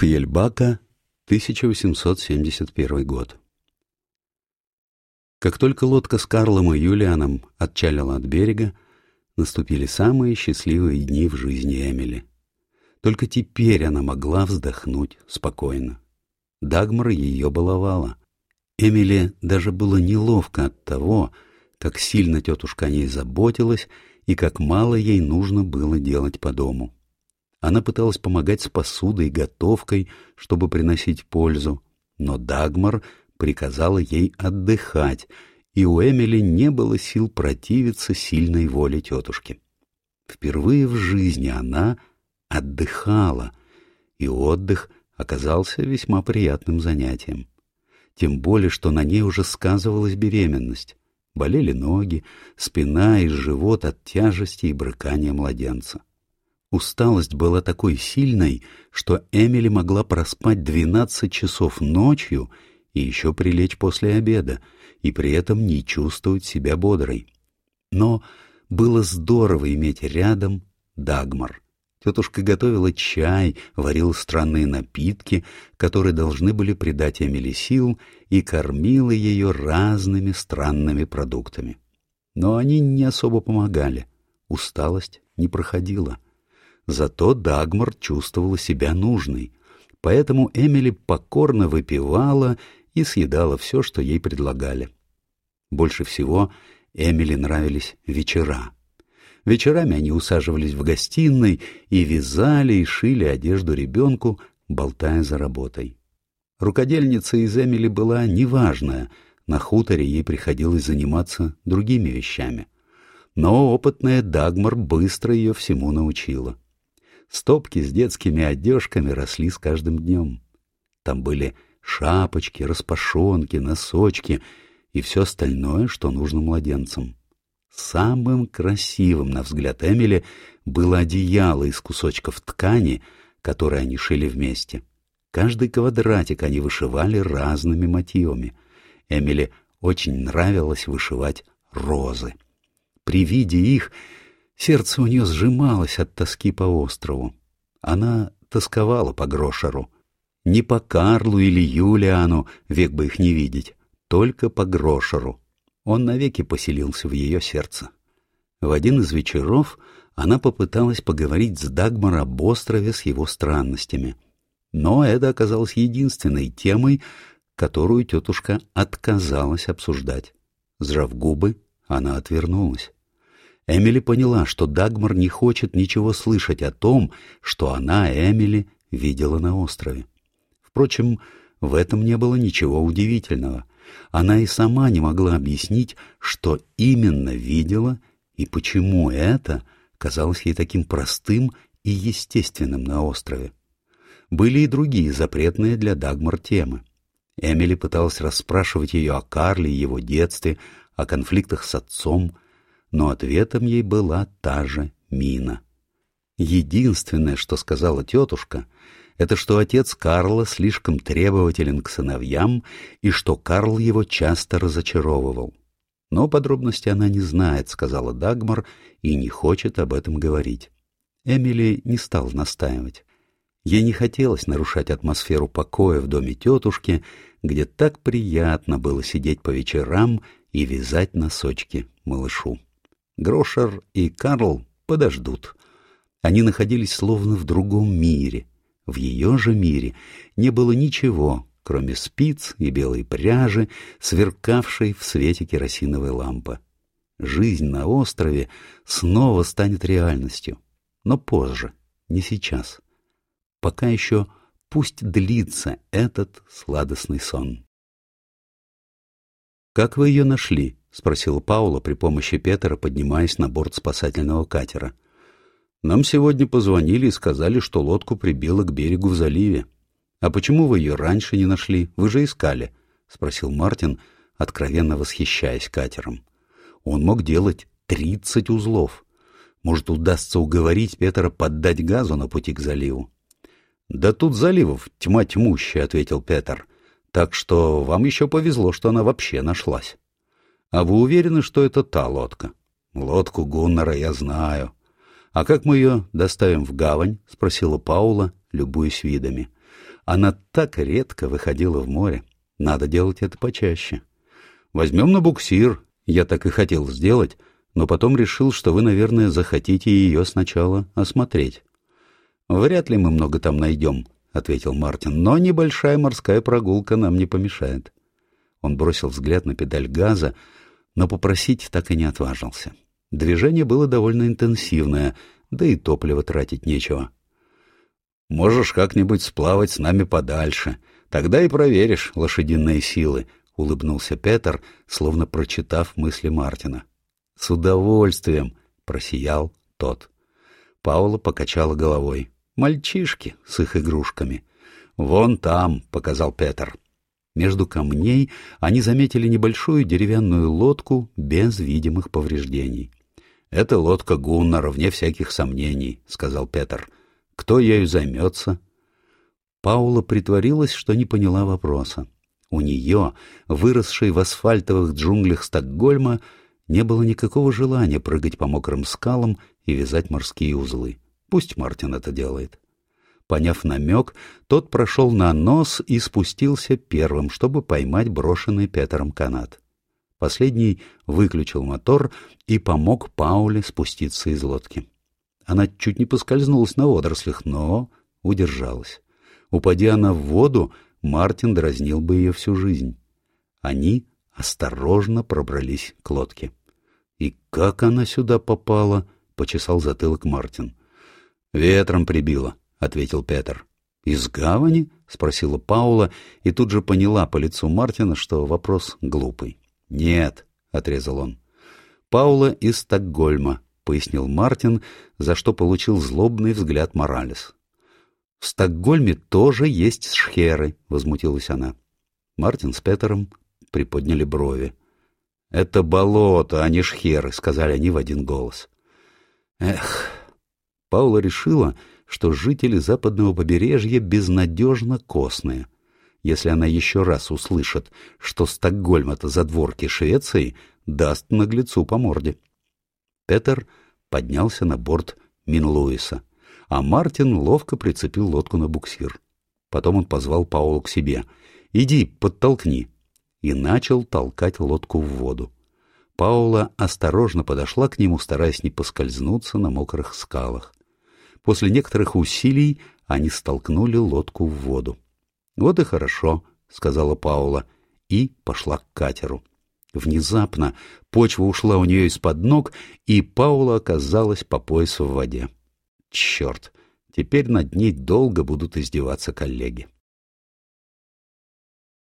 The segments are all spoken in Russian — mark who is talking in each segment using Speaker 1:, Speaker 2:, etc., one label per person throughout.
Speaker 1: Фьельбака, 1871 год. Как только лодка с Карлом и Юлианом отчалила от берега, наступили самые счастливые дни в жизни Эмили. Только теперь она могла вздохнуть спокойно. Дагмар ее баловала. Эмили даже было неловко от того, как сильно тетушка о ней заботилась и как мало ей нужно было делать по дому. Она пыталась помогать с посудой и готовкой, чтобы приносить пользу, но Дагмар приказала ей отдыхать, и у Эмили не было сил противиться сильной воле тетушки. Впервые в жизни она отдыхала, и отдых оказался весьма приятным занятием. Тем более, что на ней уже сказывалась беременность. Болели ноги, спина и живот от тяжести и брыкания младенца. Усталость была такой сильной, что Эмили могла проспать двенадцать часов ночью и еще прилечь после обеда, и при этом не чувствовать себя бодрой. Но было здорово иметь рядом Дагмар. Тетушка готовила чай, варила странные напитки, которые должны были придать Эмили сил, и кормила ее разными странными продуктами. Но они не особо помогали. Усталость не проходила. Зато Дагмар чувствовала себя нужной, поэтому Эмили покорно выпивала и съедала все, что ей предлагали. Больше всего Эмили нравились вечера. Вечерами они усаживались в гостиной и вязали и шили одежду ребенку, болтая за работой. Рукодельница из Эмили была неважная, на хуторе ей приходилось заниматься другими вещами. Но опытная Дагмар быстро ее всему научила. Стопки с детскими одежками росли с каждым днем. Там были шапочки, распашонки, носочки и все остальное, что нужно младенцам. Самым красивым, на взгляд Эмили, было одеяло из кусочков ткани, которые они шили вместе. Каждый квадратик они вышивали разными мотивами. Эмили очень нравилось вышивать розы. При виде их Сердце у нее сжималось от тоски по острову. Она тосковала по Грошеру. Не по Карлу или Юлиану, век бы их не видеть, только по Грошеру. Он навеки поселился в ее сердце. В один из вечеров она попыталась поговорить с Дагмар об острове с его странностями. Но это оказалось единственной темой, которую тетушка отказалась обсуждать. Сжав губы, она отвернулась. Эмили поняла, что Дагмар не хочет ничего слышать о том, что она, Эмили, видела на острове. Впрочем, в этом не было ничего удивительного. Она и сама не могла объяснить, что именно видела и почему это казалось ей таким простым и естественным на острове. Были и другие запретные для Дагмар темы. Эмили пыталась расспрашивать ее о Карле и его детстве, о конфликтах с отцом, но ответом ей была та же мина. Единственное, что сказала тетушка, это что отец Карла слишком требователен к сыновьям и что Карл его часто разочаровывал. Но подробности она не знает, сказала Дагмар, и не хочет об этом говорить. Эмили не стал настаивать. Ей не хотелось нарушать атмосферу покоя в доме тетушки, где так приятно было сидеть по вечерам и вязать носочки малышу. Грошер и Карл подождут. Они находились словно в другом мире. В ее же мире не было ничего, кроме спиц и белой пряжи, сверкавшей в свете керосиновой лампы. Жизнь на острове снова станет реальностью, но позже, не сейчас. Пока еще пусть длится этот сладостный сон. «Как вы ее нашли?» — спросила Паула при помощи Петера, поднимаясь на борт спасательного катера. «Нам сегодня позвонили и сказали, что лодку прибило к берегу в заливе. А почему вы ее раньше не нашли? Вы же искали», — спросил Мартин, откровенно восхищаясь катером. «Он мог делать тридцать узлов. Может, удастся уговорить Петера поддать газу на пути к заливу?» «Да тут заливов тьма тьмущая», — ответил Петр. «Так что вам еще повезло, что она вообще нашлась». А вы уверены, что это та лодка? Лодку Гуннера я знаю. А как мы ее доставим в гавань? Спросила Паула, любуясь видами. Она так редко выходила в море. Надо делать это почаще. Возьмем на буксир. Я так и хотел сделать, но потом решил, что вы, наверное, захотите ее сначала осмотреть. Вряд ли мы много там найдем, — ответил Мартин, — но небольшая морская прогулка нам не помешает. Он бросил взгляд на педаль газа, но попросить так и не отважился. Движение было довольно интенсивное, да и топливо тратить нечего. «Можешь как-нибудь сплавать с нами подальше, тогда и проверишь лошадиные силы», — улыбнулся Петр, словно прочитав мысли Мартина. «С удовольствием!» — просиял тот. Паула покачала головой. «Мальчишки с их игрушками». «Вон там», — показал Петр. Между камней они заметили небольшую деревянную лодку без видимых повреждений. «Это лодка Гуннара, вне всяких сомнений», — сказал Петр. «Кто ею займется?» Паула притворилась, что не поняла вопроса. У нее, выросшей в асфальтовых джунглях Стокгольма, не было никакого желания прыгать по мокрым скалам и вязать морские узлы. Пусть Мартин это делает. Поняв намек, тот прошел на нос и спустился первым, чтобы поймать брошенный Петером канат. Последний выключил мотор и помог Пауле спуститься из лодки. Она чуть не поскользнулась на водорослях, но удержалась. Упади она в воду, Мартин дразнил бы ее всю жизнь. Они осторожно пробрались к лодке. «И как она сюда попала?» — почесал затылок Мартин. «Ветром прибило», — ответил Петр. «Из гавани?» — спросила Паула и тут же поняла по лицу Мартина, что вопрос глупый. «Нет», — отрезал он. «Паула из Стокгольма», — пояснил Мартин, за что получил злобный взгляд Моралес. «В Стокгольме тоже есть шхеры», — возмутилась она. Мартин с Петером приподняли брови. «Это болото, а не шхеры», — сказали они в один голос. «Эх...» Паула решила, что жители западного побережья безнадежно костные — если она еще раз услышит, что Стокгольм — это задворки Швеции, даст наглецу по морде. Петер поднялся на борт Минлуиса, а Мартин ловко прицепил лодку на буксир. Потом он позвал Паулу к себе. «Иди, подтолкни!» и начал толкать лодку в воду. Паула осторожно подошла к нему, стараясь не поскользнуться на мокрых скалах. После некоторых усилий они столкнули лодку в воду. «Вот и хорошо», — сказала Паула, и пошла к катеру. Внезапно почва ушла у нее из-под ног, и Паула оказалась по пояс в воде. Черт, теперь над ней долго будут издеваться коллеги.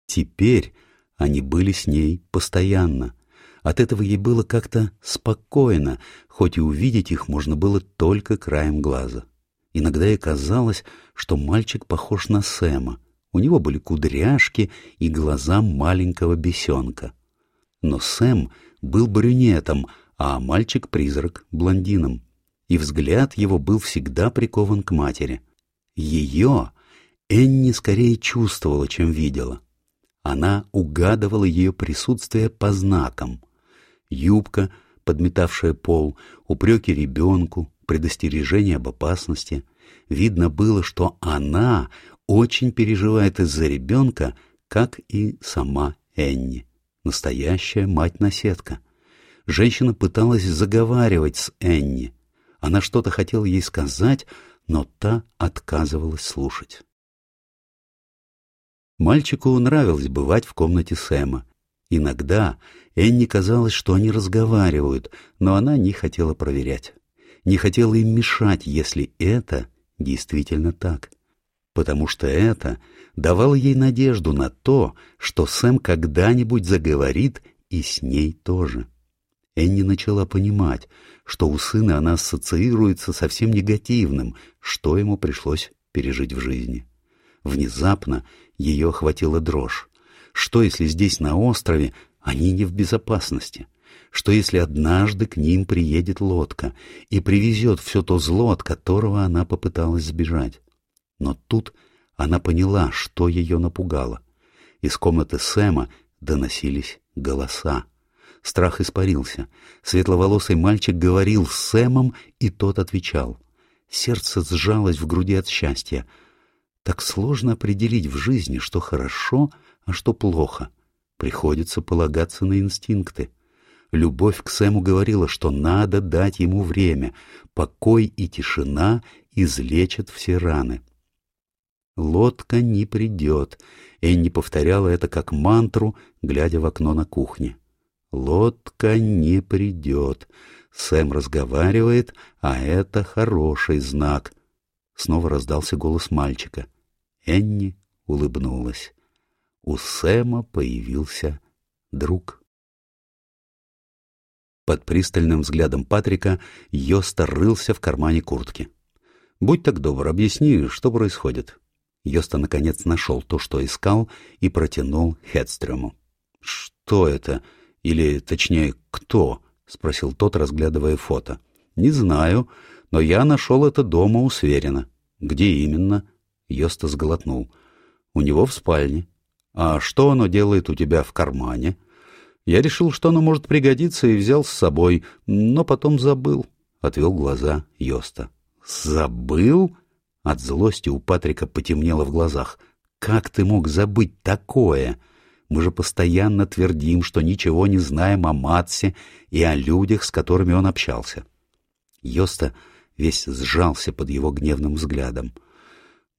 Speaker 1: Теперь они были с ней постоянно. От этого ей было как-то спокойно, хоть и увидеть их можно было только краем глаза. Иногда ей казалось, что мальчик похож на Сэма — у него были кудряшки и глаза маленького бесенка. Но Сэм был брюнетом, а мальчик-призрак — блондином. И взгляд его был всегда прикован к матери. Ее Энни скорее чувствовала, чем видела. Она угадывала ее присутствие по знакам. Юбка, подметавшая пол, упреки ребенку, предостережение об опасности. Видно было, что она очень переживает из-за ребенка, как и сама Энни, настоящая мать-наседка. Женщина пыталась заговаривать с Энни. Она что-то хотела ей сказать, но та отказывалась слушать. Мальчику нравилось бывать в комнате Сэма. Иногда Энни казалось, что они разговаривают, но она не хотела проверять. Не хотела им мешать, если это действительно так потому что это давало ей надежду на то, что Сэм когда-нибудь заговорит и с ней тоже. Энни начала понимать, что у сына она ассоциируется со всем негативным, что ему пришлось пережить в жизни. Внезапно ее охватила дрожь. Что, если здесь, на острове, они не в безопасности? Что, если однажды к ним приедет лодка и привезет все то зло, от которого она попыталась сбежать? Но тут она поняла, что ее напугало. Из комнаты Сэма доносились голоса. Страх испарился. Светловолосый мальчик говорил с Сэмом, и тот отвечал. Сердце сжалось в груди от счастья. Так сложно определить в жизни, что хорошо, а что плохо. Приходится полагаться на инстинкты. Любовь к Сэму говорила, что надо дать ему время. Покой и тишина излечат все раны. «Лодка не придет», — Энни повторяла это как мантру, глядя в окно на кухне. «Лодка не придет». Сэм разговаривает, а это хороший знак. Снова раздался голос мальчика. Энни улыбнулась. У Сэма появился друг. Под пристальным взглядом Патрика Йоста рылся в кармане куртки. «Будь так добр, объясни, что происходит». Йоста наконец нашел то, что искал, и протянул Хедстрему. «Что это? Или, точнее, кто?» — спросил тот, разглядывая фото. «Не знаю, но я нашел это дома у Сверина». «Где именно?» — Йоста сглотнул. «У него в спальне». «А что оно делает у тебя в кармане?» «Я решил, что оно может пригодиться, и взял с собой, но потом забыл», — отвел глаза Йоста. «Забыл?» От злости у Патрика потемнело в глазах. «Как ты мог забыть такое? Мы же постоянно твердим, что ничего не знаем о Матсе и о людях, с которыми он общался». Йоста весь сжался под его гневным взглядом.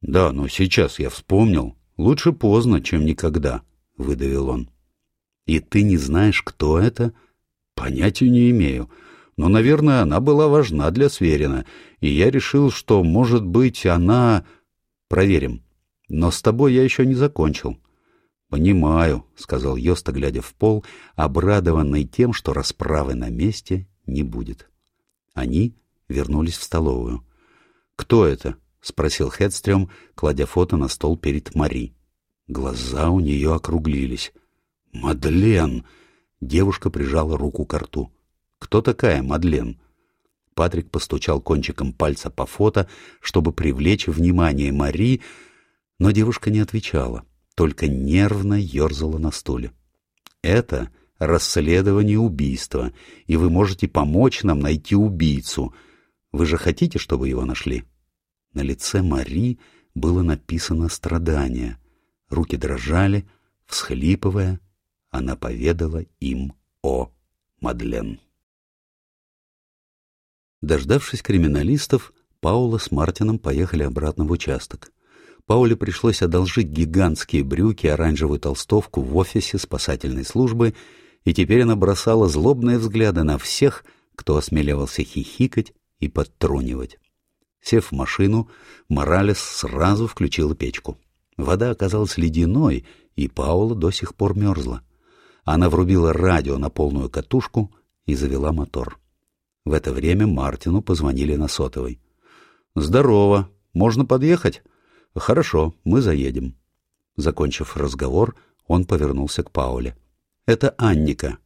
Speaker 1: «Да, но сейчас я вспомнил. Лучше поздно, чем никогда», — выдавил он. «И ты не знаешь, кто это?» «Понятия не имею но, наверное, она была важна для Сверина, и я решил, что, может быть, она... Проверим. Но с тобой я еще не закончил. «Понимаю», — сказал Йоста, глядя в пол, обрадованный тем, что расправы на месте не будет. Они вернулись в столовую. «Кто это?» — спросил Хедстрем, кладя фото на стол перед Мари. Глаза у нее округлились. «Мадлен!» — девушка прижала руку к рту. Кто такая Мадлен? Патрик постучал кончиком пальца по фото, чтобы привлечь внимание Мари, но девушка не отвечала, только нервно ерзала на стуле. «Это расследование убийства, и вы можете помочь нам найти убийцу. Вы же хотите, чтобы его нашли?» На лице Мари было написано страдание. Руки дрожали, всхлипывая, она поведала им о Мадлен. Дождавшись криминалистов, Паула с Мартином поехали обратно в участок. Пауле пришлось одолжить гигантские брюки и оранжевую толстовку в офисе спасательной службы, и теперь она бросала злобные взгляды на всех, кто осмеливался хихикать и подтрунивать. Сев в машину, Моралес сразу включила печку. Вода оказалась ледяной, и Паула до сих пор мерзла. Она врубила радио на полную катушку и завела мотор. В это время Мартину позвонили на сотовой. «Здорово. Можно подъехать?» «Хорошо, мы заедем». Закончив разговор, он повернулся к Пауле. «Это Анника.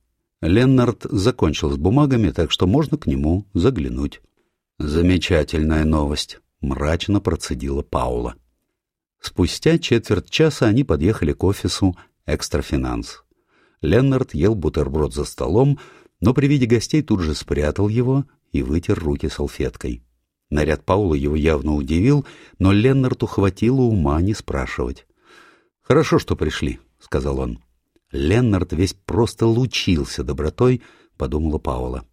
Speaker 1: Леннард закончил с бумагами, так что можно к нему заглянуть». «Замечательная новость», — мрачно процедила Паула. Спустя четверть часа они подъехали к офису «Экстрафинанс». Леннард ел бутерброд за столом, но при виде гостей тут же спрятал его и вытер руки салфеткой. Наряд Паула его явно удивил, но Леннарту хватило ума не спрашивать. «Хорошо, что пришли», — сказал он. Леннард весь просто лучился добротой, — подумала Паула.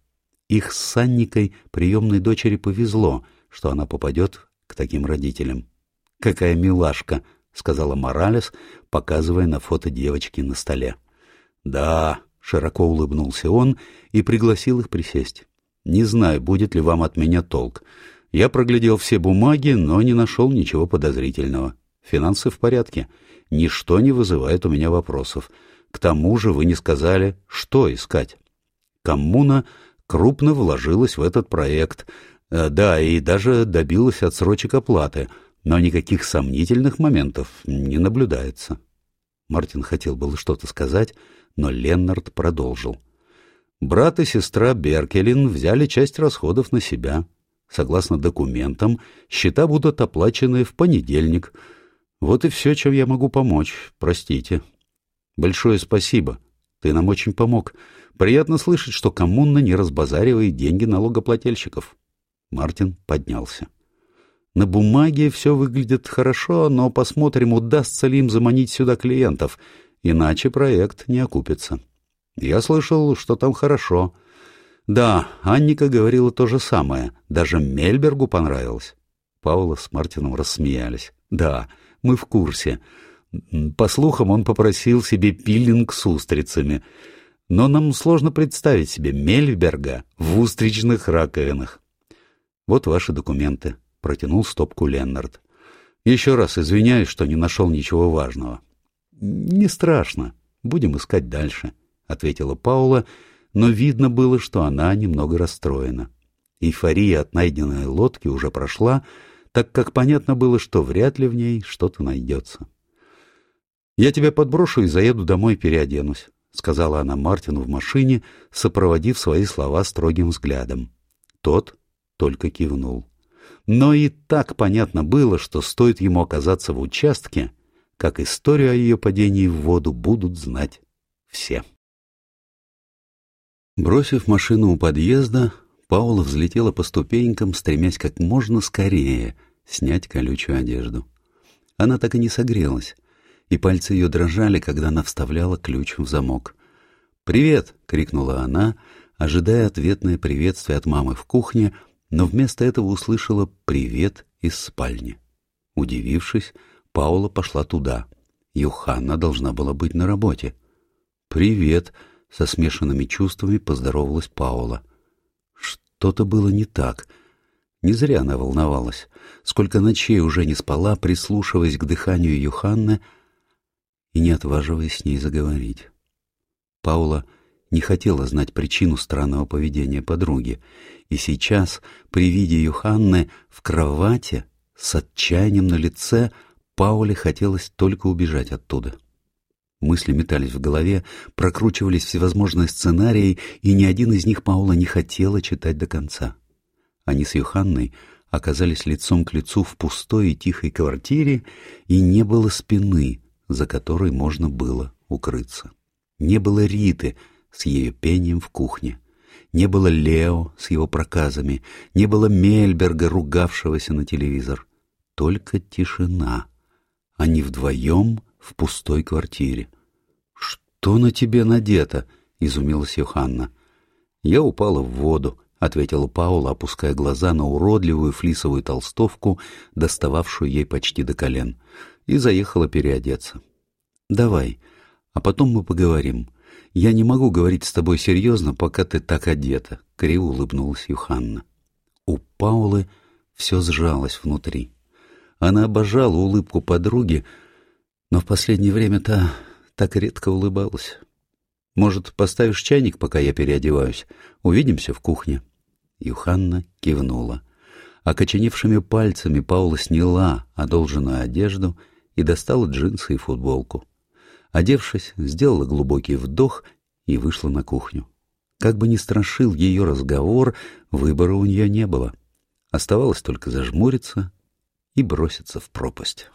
Speaker 1: Их с Санникой приемной дочери повезло, что она попадет к таким родителям. «Какая милашка!» — сказала Моралес, показывая на фото девочки на столе. «Да, Широко улыбнулся он и пригласил их присесть. «Не знаю, будет ли вам от меня толк. Я проглядел все бумаги, но не нашел ничего подозрительного. Финансы в порядке. Ничто не вызывает у меня вопросов. К тому же вы не сказали, что искать. Коммуна крупно вложилась в этот проект. Э, да, и даже добилась отсрочек оплаты, но никаких сомнительных моментов не наблюдается». Мартин хотел было что-то сказать, но Леннард продолжил. Брат и сестра Беркелин взяли часть расходов на себя. Согласно документам, счета будут оплачены в понедельник. Вот и все, чем я могу помочь. Простите. Большое спасибо. Ты нам очень помог. Приятно слышать, что коммуна не разбазаривает деньги налогоплательщиков. Мартин поднялся. На бумаге все выглядит хорошо, но посмотрим, удастся ли им заманить сюда клиентов, иначе проект не окупится. Я слышал, что там хорошо. Да, Анника говорила то же самое, даже Мельбергу понравилось. Паула с Мартином рассмеялись. Да, мы в курсе. По слухам, он попросил себе пилинг с устрицами. Но нам сложно представить себе Мельберга в устричных раковинах. Вот ваши документы. Протянул стопку Леннард. Еще раз извиняюсь, что не нашел ничего важного. Не страшно. Будем искать дальше, ответила Паула, но видно было, что она немного расстроена. Эйфория от найденной лодки уже прошла, так как понятно было, что вряд ли в ней что-то найдется. «Я тебя подброшу и заеду домой переоденусь», — сказала она Мартину в машине, сопроводив свои слова строгим взглядом. Тот только кивнул. Но и так понятно было, что стоит ему оказаться в участке, как историю о ее падении в воду будут знать все. Бросив машину у подъезда, Паула взлетела по ступенькам, стремясь как можно скорее снять колючую одежду. Она так и не согрелась, и пальцы ее дрожали, когда она вставляла ключ в замок. «Привет!» — крикнула она, ожидая ответное приветствие от мамы в кухне — но вместо этого услышала «привет» из спальни. Удивившись, Паула пошла туда. Юханна должна была быть на работе. «Привет!» — со смешанными чувствами поздоровалась Паула. Что-то было не так. Не зря она волновалась. Сколько ночей уже не спала, прислушиваясь к дыханию Юханны и не отваживаясь с ней заговорить. Паула не хотела знать причину странного поведения подруги, и сейчас, при виде Юханны в кровати, с отчаянием на лице, Пауле хотелось только убежать оттуда. Мысли метались в голове, прокручивались всевозможные сценарии, и ни один из них Паула не хотела читать до конца. Они с Юханной оказались лицом к лицу в пустой и тихой квартире, и не было спины, за которой можно было укрыться. Не было Риты, с ее пением в кухне. Не было Лео с его проказами, не было Мельберга, ругавшегося на телевизор. Только тишина. Они вдвоем в пустой квартире. «Что на тебе надето?» — изумилась Йоханна. «Я упала в воду», — ответила Паула, опуская глаза на уродливую флисовую толстовку, достававшую ей почти до колен, и заехала переодеться. «Давай, а потом мы поговорим. «Я не могу говорить с тобой серьезно, пока ты так одета», — криво улыбнулась Юханна. У Паулы все сжалось внутри. Она обожала улыбку подруги, но в последнее время та так редко улыбалась. «Может, поставишь чайник, пока я переодеваюсь? Увидимся в кухне». Юханна кивнула. Окоченевшими пальцами Паула сняла одолженную одежду и достала джинсы и футболку. Одевшись, сделала глубокий вдох и вышла на кухню. Как бы ни страшил ее разговор, выбора у нее не было. Оставалось только зажмуриться и броситься в пропасть.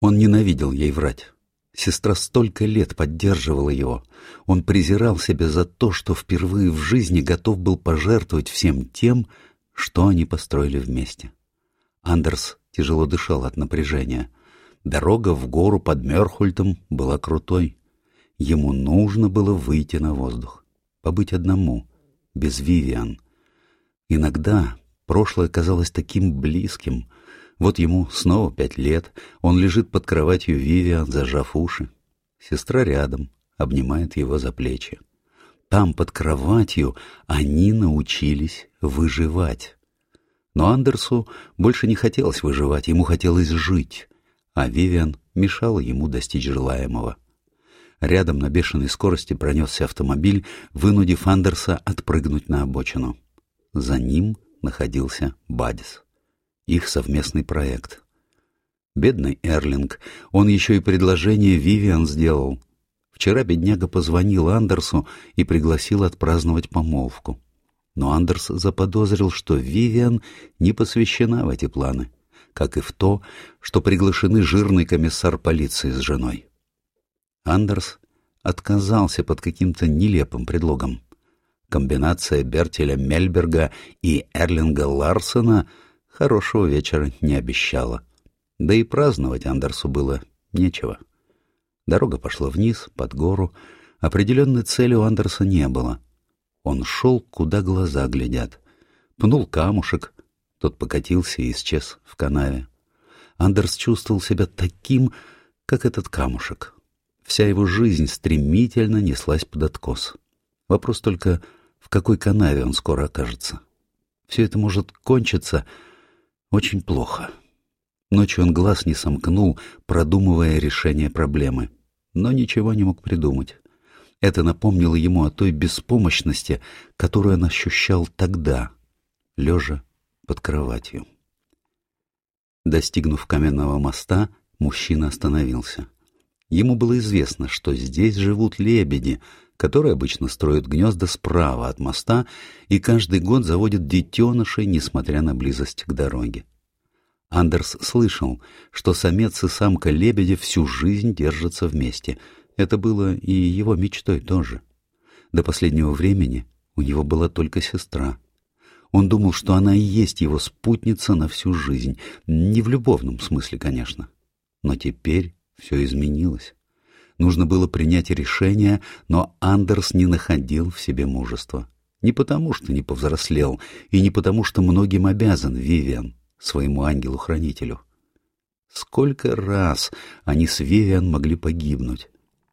Speaker 1: Он ненавидел ей врать. Сестра столько лет поддерживала его. Он презирал себя за то, что впервые в жизни готов был пожертвовать всем тем, что они построили вместе. Андерс тяжело дышал от напряжения. Дорога в гору под Мерхультом была крутой. Ему нужно было выйти на воздух, побыть одному, без Вивиан. Иногда прошлое казалось таким близким. Вот ему снова пять лет, он лежит под кроватью Вивиан, зажав уши. Сестра рядом, обнимает его за плечи. Там, под кроватью, они научились выживать. Но Андерсу больше не хотелось выживать, ему хотелось жить а Вивиан мешала ему достичь желаемого. Рядом на бешеной скорости пронесся автомобиль, вынудив Андерса отпрыгнуть на обочину. За ним находился Бадис. Их совместный проект. Бедный Эрлинг, он еще и предложение Вивиан сделал. Вчера бедняга позвонил Андерсу и пригласил отпраздновать помолвку. Но Андерс заподозрил, что Вивиан не посвящена в эти планы как и в то, что приглашены жирный комиссар полиции с женой. Андерс отказался под каким-то нелепым предлогом. Комбинация Бертеля Мельберга и Эрлинга Ларсена хорошего вечера не обещала. Да и праздновать Андерсу было нечего. Дорога пошла вниз, под гору. Определенной цели у Андерса не было. Он шел, куда глаза глядят. Пнул камушек, тот покатился и исчез в канаве. Андерс чувствовал себя таким, как этот камушек. Вся его жизнь стремительно неслась под откос. Вопрос только, в какой канаве он скоро окажется. Все это может кончиться очень плохо. Ночью он глаз не сомкнул, продумывая решение проблемы, но ничего не мог придумать. Это напомнило ему о той беспомощности, которую он ощущал тогда, лежа под кроватью. Достигнув каменного моста, мужчина остановился. Ему было известно, что здесь живут лебеди, которые обычно строят гнезда справа от моста и каждый год заводят детенышей, несмотря на близость к дороге. Андерс слышал, что самец и самка лебедя всю жизнь держатся вместе. Это было и его мечтой тоже. До последнего времени у него была только сестра. Он думал, что она и есть его спутница на всю жизнь. Не в любовном смысле, конечно. Но теперь все изменилось. Нужно было принять решение, но Андерс не находил в себе мужества. Не потому, что не повзрослел, и не потому, что многим обязан Вивиан своему ангелу-хранителю. Сколько раз они с Вивиан могли погибнуть.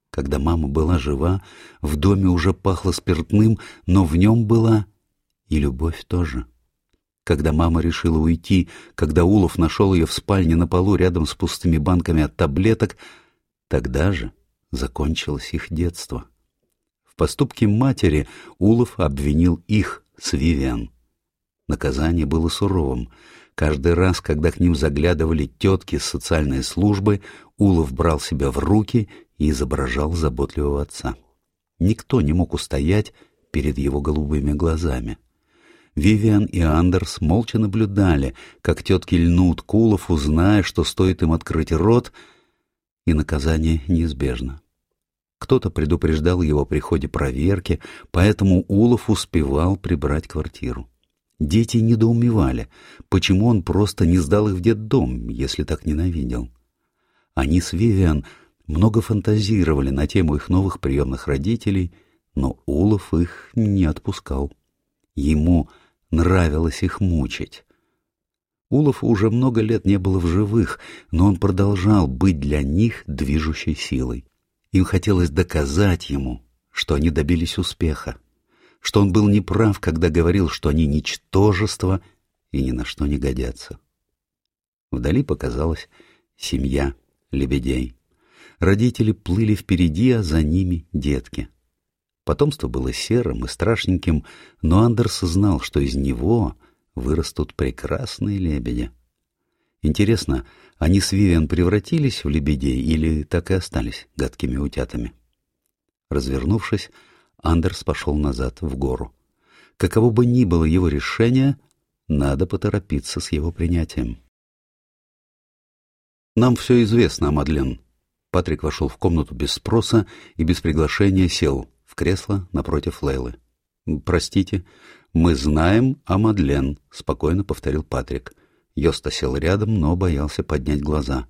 Speaker 1: Когда мама была жива, в доме уже пахло спиртным, но в нем была и любовь тоже. Когда мама решила уйти, когда Улов нашел ее в спальне на полу рядом с пустыми банками от таблеток, тогда же закончилось их детство. В поступке матери Улов обвинил их с Вивиан. Наказание было суровым. Каждый раз, когда к ним заглядывали тетки с социальной службы, Улов брал себя в руки и изображал заботливого отца. Никто не мог устоять перед его голубыми глазами. Вивиан и Андерс молча наблюдали, как тетки льнут к Улову, зная, что стоит им открыть рот, и наказание неизбежно. Кто-то предупреждал его о приходе проверки, поэтому Улов успевал прибрать квартиру. Дети недоумевали, почему он просто не сдал их в детдом, если так ненавидел. Они с Вивиан много фантазировали на тему их новых приемных родителей, но Улов их не отпускал. Ему нравилось их мучить. Улов уже много лет не было в живых, но он продолжал быть для них движущей силой. Им хотелось доказать ему, что они добились успеха что он был неправ, когда говорил, что они ничтожество и ни на что не годятся. Вдали показалась семья лебедей. Родители плыли впереди, а за ними детки. Потомство было серым и страшненьким, но Андерс знал, что из него вырастут прекрасные лебеди. Интересно, они с Вивиан превратились в лебедей или так и остались гадкими утятами? Развернувшись, Андерс пошел назад в гору. Каково бы ни было его решение, надо поторопиться с его принятием. «Нам все известно, Мадлен». Патрик вошел в комнату без спроса и без приглашения сел в кресло напротив Лейлы. «Простите, мы знаем о Мадлен», — спокойно повторил Патрик. Йоста сел рядом, но боялся поднять глаза.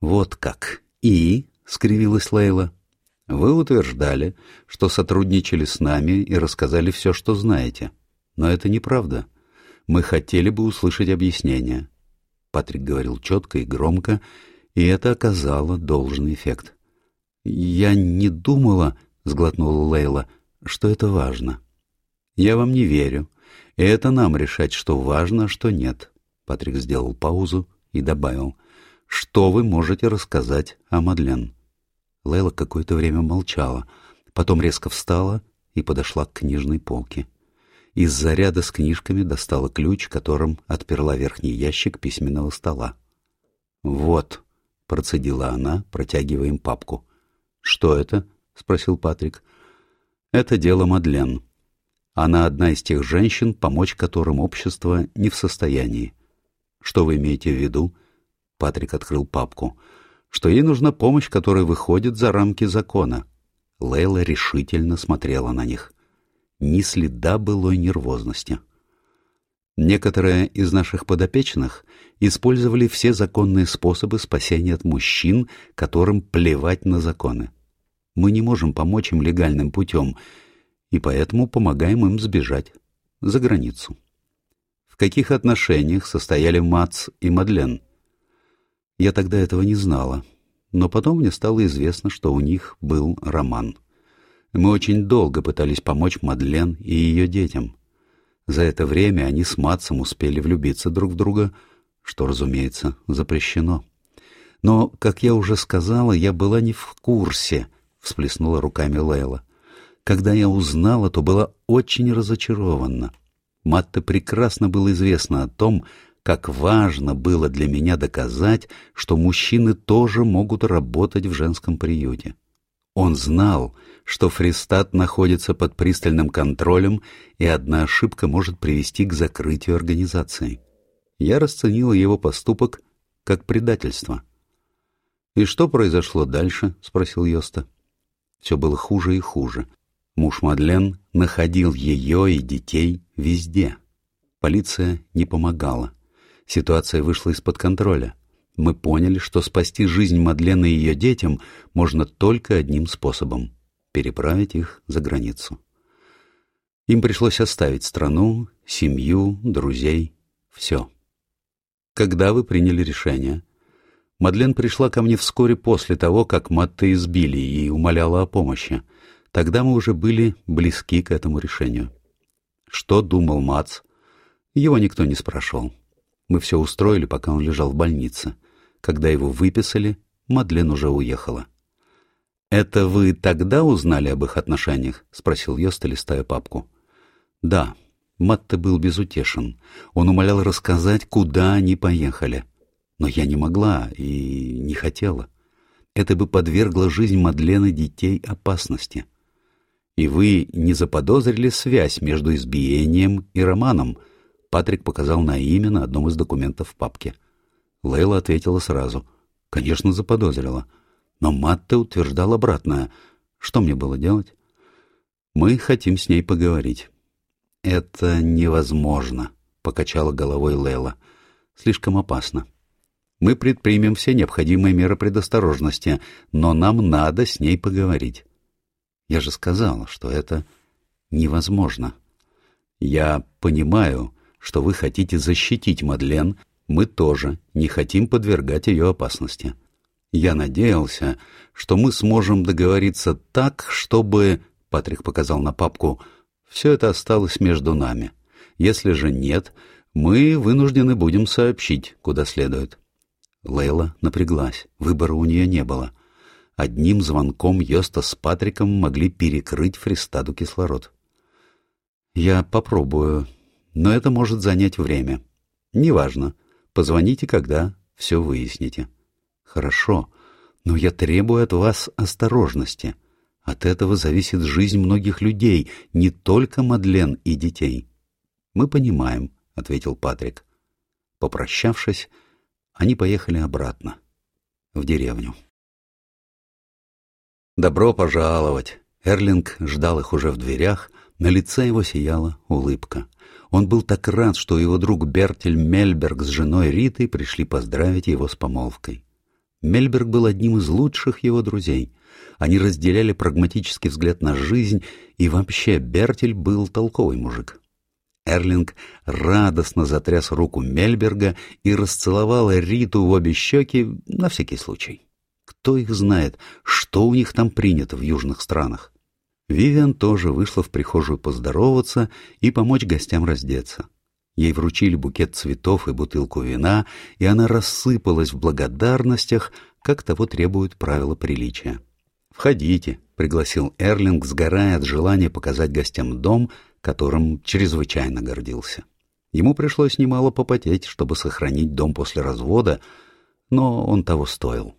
Speaker 1: «Вот как! И?» — скривилась Лейла. Вы утверждали, что сотрудничали с нами и рассказали все, что знаете. Но это неправда. Мы хотели бы услышать объяснение. Патрик говорил четко и громко, и это оказало должный эффект. «Я не думала», — сглотнула Лейла, — «что это важно». «Я вам не верю. И это нам решать, что важно, а что нет». Патрик сделал паузу и добавил. «Что вы можете рассказать о Мадлен?» Лейла какое-то время молчала, потом резко встала и подошла к книжной полке. Из заряда с книжками достала ключ, которым отперла верхний ящик письменного стола. «Вот», — процедила она, протягивая им папку. «Что это?» — спросил Патрик. «Это дело Мадлен. Она одна из тех женщин, помочь которым общество не в состоянии. Что вы имеете в виду?» Патрик открыл папку что ей нужна помощь, которая выходит за рамки закона. Лейла решительно смотрела на них. Ни следа былой нервозности. Некоторые из наших подопечных использовали все законные способы спасения от мужчин, которым плевать на законы. Мы не можем помочь им легальным путем, и поэтому помогаем им сбежать за границу. В каких отношениях состояли Мац и Мадлен? Я тогда этого не знала, но потом мне стало известно, что у них был роман. Мы очень долго пытались помочь Мадлен и ее детям. За это время они с Матсом успели влюбиться друг в друга, что, разумеется, запрещено. Но, как я уже сказала, я была не в курсе, — всплеснула руками Лейла. Когда я узнала, то была очень разочарована. Матте прекрасно было известно о том, как важно было для меня доказать, что мужчины тоже могут работать в женском приюте. Он знал, что Фристат находится под пристальным контролем, и одна ошибка может привести к закрытию организации. Я расценила его поступок как предательство. «И что произошло дальше?» — спросил Йоста. Все было хуже и хуже. Муж Мадлен находил ее и детей везде. Полиция не помогала. Ситуация вышла из-под контроля мы поняли, что спасти жизнь Мадлены и ее детям можно только одним способом — переправить их за границу. Им пришлось оставить страну, семью, друзей, все. Когда вы приняли решение? Мадлен пришла ко мне вскоре после того, как Матта избили и умоляла о помощи. Тогда мы уже были близки к этому решению. Что думал Мац? Его никто не спрашивал. Мы все устроили, пока он лежал в больнице. Когда его выписали, Мадлен уже уехала. «Это вы тогда узнали об их отношениях?» — спросил Йоста, листая папку. «Да». Матте был безутешен. Он умолял рассказать, куда они поехали. Но я не могла и не хотела. Это бы подвергло жизнь Мадлены детей опасности. И вы не заподозрили связь между избиением и романом? Патрик показал на имя на одном из документов в папке. — Лейла ответила сразу. Конечно, заподозрила. Но Матте утверждал обратное. Что мне было делать? Мы хотим с ней поговорить. Это невозможно, покачала головой Лейла. Слишком опасно. Мы предпримем все необходимые меры предосторожности, но нам надо с ней поговорить. Я же сказала, что это невозможно. Я понимаю, что вы хотите защитить Мадлен мы тоже не хотим подвергать ее опасности. Я надеялся, что мы сможем договориться так, чтобы, — Патрик показал на папку, — все это осталось между нами. Если же нет, мы вынуждены будем сообщить, куда следует. Лейла напряглась, выбора у нее не было. Одним звонком Йоста с Патриком могли перекрыть Фристаду кислород. «Я попробую, но это может занять время. Неважно. Позвоните, когда все выясните. Хорошо, но я требую от вас осторожности. От этого зависит жизнь многих людей, не только Мадлен и детей. Мы понимаем, — ответил Патрик. Попрощавшись, они поехали обратно, в деревню. «Добро пожаловать!» Эрлинг ждал их уже в дверях, на лице его сияла улыбка. Он был так рад, что его друг Бертель Мельберг с женой Ритой пришли поздравить его с помолвкой. Мельберг был одним из лучших его друзей. Они разделяли прагматический взгляд на жизнь, и вообще Бертель был толковый мужик. Эрлинг радостно затряс руку Мельберга и расцеловал Риту в обе щеки на всякий случай. Кто их знает, что у них там принято в южных странах? Вивиан тоже вышла в прихожую поздороваться и помочь гостям раздеться. Ей вручили букет цветов и бутылку вина, и она рассыпалась в благодарностях, как того требуют правила приличия. «Входите», — пригласил Эрлинг, сгорая от желания показать гостям дом, которым чрезвычайно гордился. Ему пришлось немало попотеть, чтобы сохранить дом после развода, но он того стоил.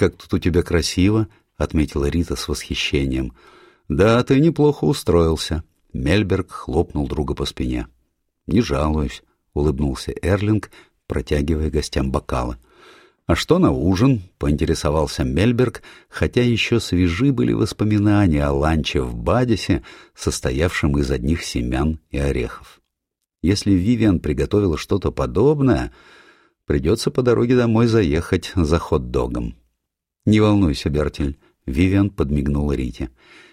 Speaker 1: «Как тут у тебя красиво», — отметила Рита с восхищением, — «Да, ты неплохо устроился», — Мельберг хлопнул друга по спине. «Не жалуюсь», — улыбнулся Эрлинг, протягивая гостям бокалы. «А что на ужин?» — поинтересовался Мельберг, хотя еще свежи были воспоминания о ланче в Бадисе, состоявшем из одних семян и орехов. Если Вивиан приготовила что-то подобное, придется по дороге домой заехать за хот-догом. «Не волнуйся, Бертель», — Вивиан подмигнула Рите.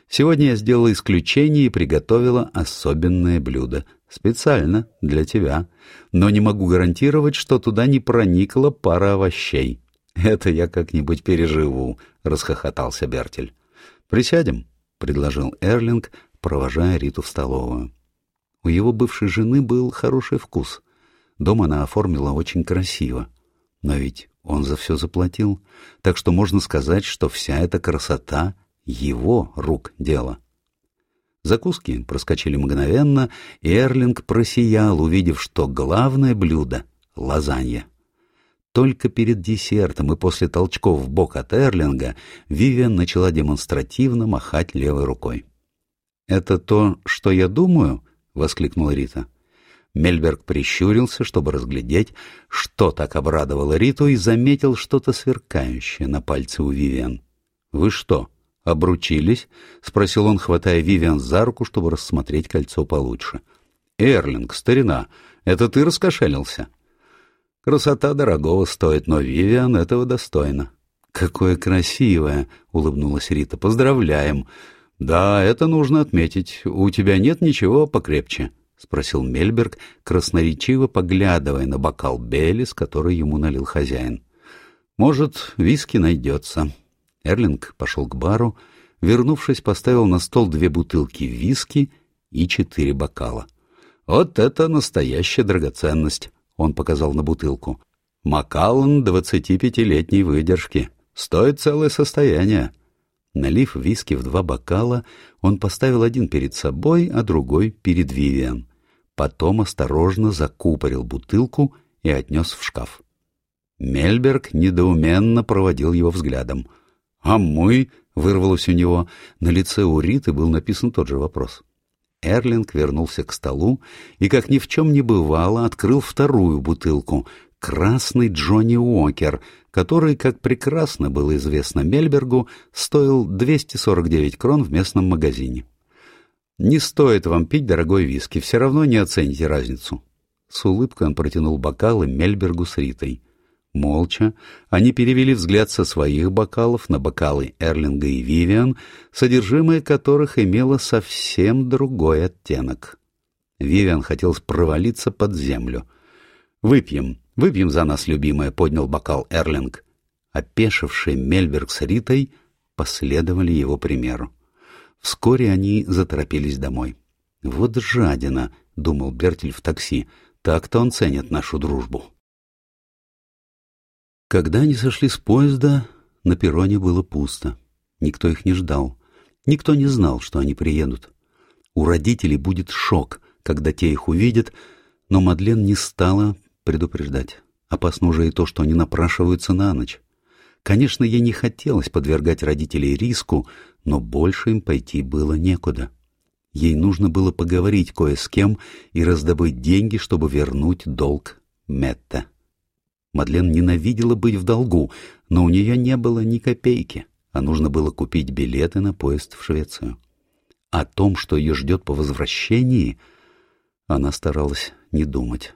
Speaker 1: «Сегодня я сделала исключение и приготовила особенное блюдо. Специально для тебя. Но не могу гарантировать, что туда не проникла пара овощей». «Это я как-нибудь переживу», — расхохотался Бертель. «Присядем», — предложил Эрлинг, провожая Риту в столовую. У его бывшей жены был хороший вкус. Дом она оформила очень красиво. Но ведь он за все заплатил, так что можно сказать, что вся эта красота — его рук дело. Закуски проскочили мгновенно, и Эрлинг просиял, увидев, что главное блюдо — лазанья. Только перед десертом и после толчков в бок от Эрлинга Вивиан начала демонстративно махать левой рукой. «Это то, что я думаю?» — воскликнула Рита. Мельберг прищурился, чтобы разглядеть, что так обрадовало Риту, и заметил что-то сверкающее на пальце у Вивиан. «Вы что, обручились?» — спросил он, хватая Вивиан за руку, чтобы рассмотреть кольцо получше. «Эрлинг, старина, это ты раскошелился?» Красота дорогого стоит, но Вивиан этого достойна. «Какое красивое!» — улыбнулась Рита. «Поздравляем!» «Да, это нужно отметить. У тебя нет ничего покрепче?» — спросил Мельберг, красноречиво поглядывая на бокал Белис, который ему налил хозяин. «Может, виски найдется». Эрлинг пошел к бару, вернувшись, поставил на стол две бутылки виски и четыре бокала. «Вот это настоящая драгоценность!» Он показал на бутылку. «Макаллан двадцатипятилетней выдержки. Стоит целое состояние». Налив виски в два бокала, он поставил один перед собой, а другой перед Вивиан. Потом осторожно закупорил бутылку и отнес в шкаф. Мельберг недоуменно проводил его взглядом. «А мы?» — вырвалось у него. На лице у Риты был написан тот же вопрос. Эрлинг вернулся к столу и, как ни в чем не бывало, открыл вторую бутылку — красный Джонни Уокер, который, как прекрасно было известно Мельбергу, стоил 249 крон в местном магазине. «Не стоит вам пить дорогой виски, все равно не оцените разницу». С улыбкой он протянул бокалы Мельбергу с Ритой. Молча они перевели взгляд со своих бокалов на бокалы Эрлинга и Вивиан, содержимое которых имело совсем другой оттенок. Вивиан хотел провалиться под землю. «Выпьем, выпьем за нас, любимая», — поднял бокал Эрлинг. Опешивший Мельберг с Ритой последовали его примеру. Вскоре они заторопились домой. «Вот жадина», — думал Бертель в такси, — «так-то он ценит нашу дружбу». Когда они сошли с поезда, на перроне было пусто. Никто их не ждал. Никто не знал, что они приедут. У родителей будет шок, когда те их увидят, но Мадлен не стала предупреждать. Опасно уже и то, что они напрашиваются на ночь. Конечно, ей не хотелось подвергать родителей риску, но больше им пойти было некуда. Ей нужно было поговорить кое с кем и раздобыть деньги, чтобы вернуть долг Метта. Мадлен ненавидела быть в долгу, но у нее не было ни копейки, а нужно было купить билеты на поезд в Швецию. О том, что ее ждет по возвращении, она старалась не думать.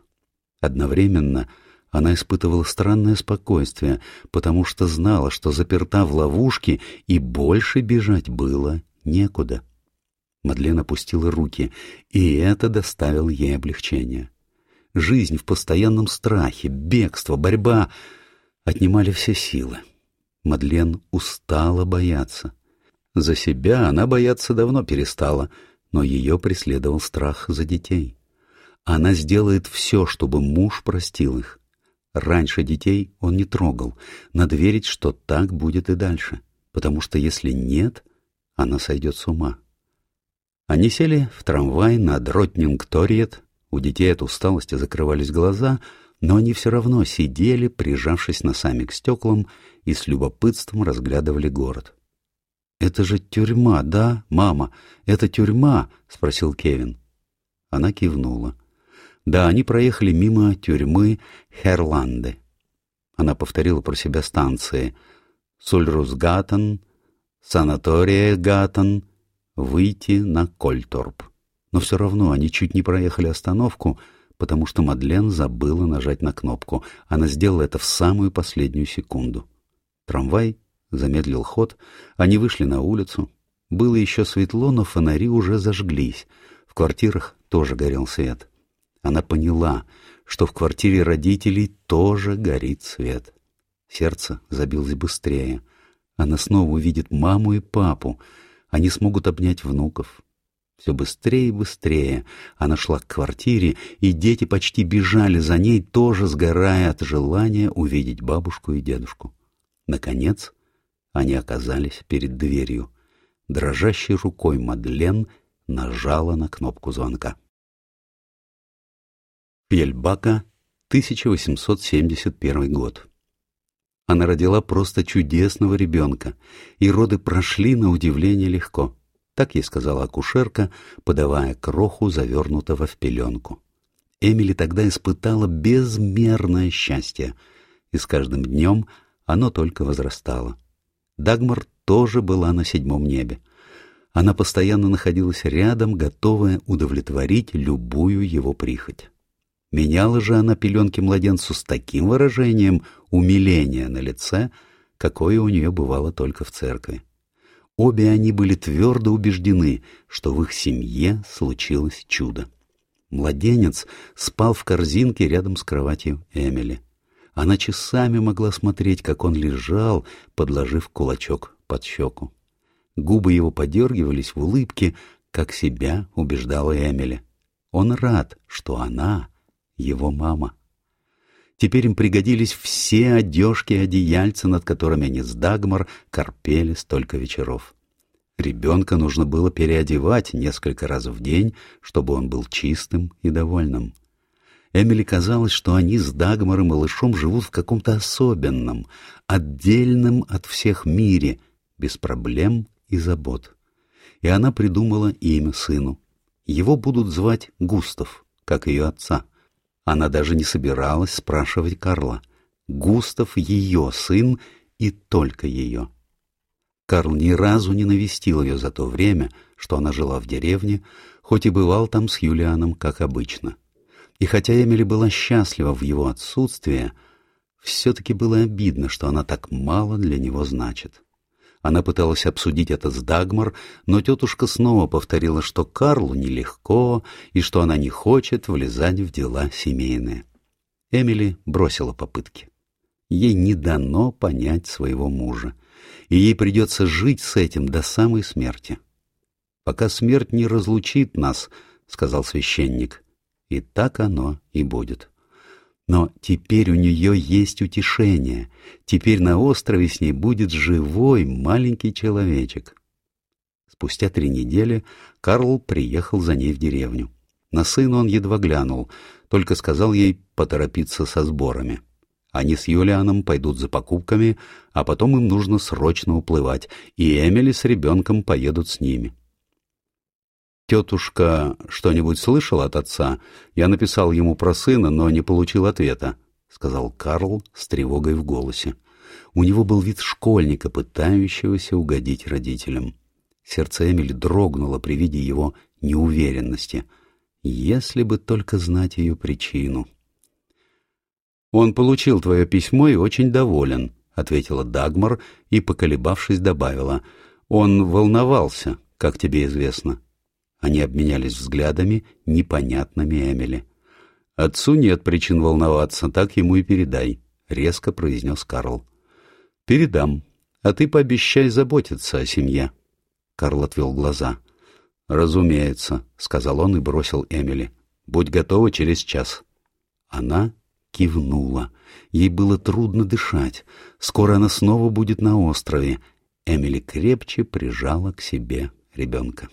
Speaker 1: Одновременно она испытывала странное спокойствие, потому что знала, что заперта в ловушке, и больше бежать было некуда. Мадлен опустила руки, и это доставило ей облегчение. Жизнь в постоянном страхе, бегство, борьба отнимали все силы. Мадлен устала бояться. За себя она бояться давно перестала, но ее преследовал страх за детей. Она сделает все, чтобы муж простил их. Раньше детей он не трогал. Надо верить, что так будет и дальше, потому что если нет, она сойдет с ума. Они сели в трамвай на Дротнинг-Торьет, у детей от усталости закрывались глаза, но они все равно сидели, прижавшись носами к стеклам, и с любопытством разглядывали город. «Это же тюрьма, да, мама? Это тюрьма?» — спросил Кевин. Она кивнула. Да, они проехали мимо тюрьмы Херланды. Она повторила про себя станции. Сульрусгатен, Санатория Гатен, выйти на Кольторп. Но все равно они чуть не проехали остановку, потому что Мадлен забыла нажать на кнопку. Она сделала это в самую последнюю секунду. Трамвай замедлил ход, они вышли на улицу. Было еще светло, но фонари уже зажглись. В квартирах тоже горел свет. Она поняла, что в квартире родителей тоже горит свет. Сердце забилось быстрее. Она снова увидит маму и папу. Они смогут обнять внуков. Все быстрее и быстрее она шла к квартире, и дети почти бежали за ней, тоже сгорая от желания увидеть бабушку и дедушку. Наконец, они оказались перед дверью. Дрожащей рукой Мадлен нажала на кнопку звонка. Пельбака, 1871 год. Она родила просто чудесного ребенка, и роды прошли на удивление легко. Так ей сказала акушерка, подавая кроху, завернутого в пеленку. Эмили тогда испытала безмерное счастье, и с каждым днем оно только возрастало. Дагмар тоже была на седьмом небе. Она постоянно находилась рядом, готовая удовлетворить любую его прихоть. Меняла же она пеленки младенцу с таким выражением умиления на лице, какое у нее бывало только в церкви. Обе они были твердо убеждены, что в их семье случилось чудо. Младенец спал в корзинке рядом с кроватью Эмили. Она часами могла смотреть, как он лежал, подложив кулачок под щеку. Губы его подергивались в улыбке, как себя убеждала Эмили. Он рад, что она его мама. Теперь им пригодились все одежки и одеяльца, над которыми они с Дагмар корпели столько вечеров. Ребенка нужно было переодевать несколько раз в день, чтобы он был чистым и довольным. Эмили казалось, что они с Дагмар и малышом живут в каком-то особенном, отдельном от всех мире, без проблем и забот. И она придумала имя сыну. Его будут звать Густав, как ее отца. Она даже не собиралась спрашивать Карла. Густав — ее сын и только ее. Карл ни разу не навестил ее за то время, что она жила в деревне, хоть и бывал там с Юлианом, как обычно. И хотя Эмили была счастлива в его отсутствие, все-таки было обидно, что она так мало для него значит. Она пыталась обсудить это с Дагмар, но тетушка снова повторила, что Карлу нелегко и что она не хочет влезать в дела семейные. Эмили бросила попытки. Ей не дано понять своего мужа, и ей придется жить с этим до самой смерти. «Пока смерть не разлучит нас», — сказал священник, — «и так оно и будет». Но теперь у нее есть утешение. Теперь на острове с ней будет живой маленький человечек. Спустя три недели Карл приехал за ней в деревню. На сына он едва глянул, только сказал ей поторопиться со сборами. Они с Юлианом пойдут за покупками, а потом им нужно срочно уплывать, и Эмили с ребенком поедут с ними. «Тетушка что-нибудь слышала от отца? Я написал ему про сына, но не получил ответа», — сказал Карл с тревогой в голосе. У него был вид школьника, пытающегося угодить родителям. Сердце Эмили дрогнуло при виде его неуверенности. Если бы только знать ее причину. «Он получил твое письмо и очень доволен», — ответила Дагмар и, поколебавшись, добавила. «Он волновался, как тебе известно». Они обменялись взглядами, непонятными Эмили. «Отцу нет причин волноваться, так ему и передай», — резко произнес Карл. «Передам. А ты пообещай заботиться о семье». Карл отвел глаза. «Разумеется», — сказал он и бросил Эмили. «Будь готова через час». Она кивнула. Ей было трудно дышать. Скоро она снова будет на острове. Эмили крепче прижала к себе ребенка.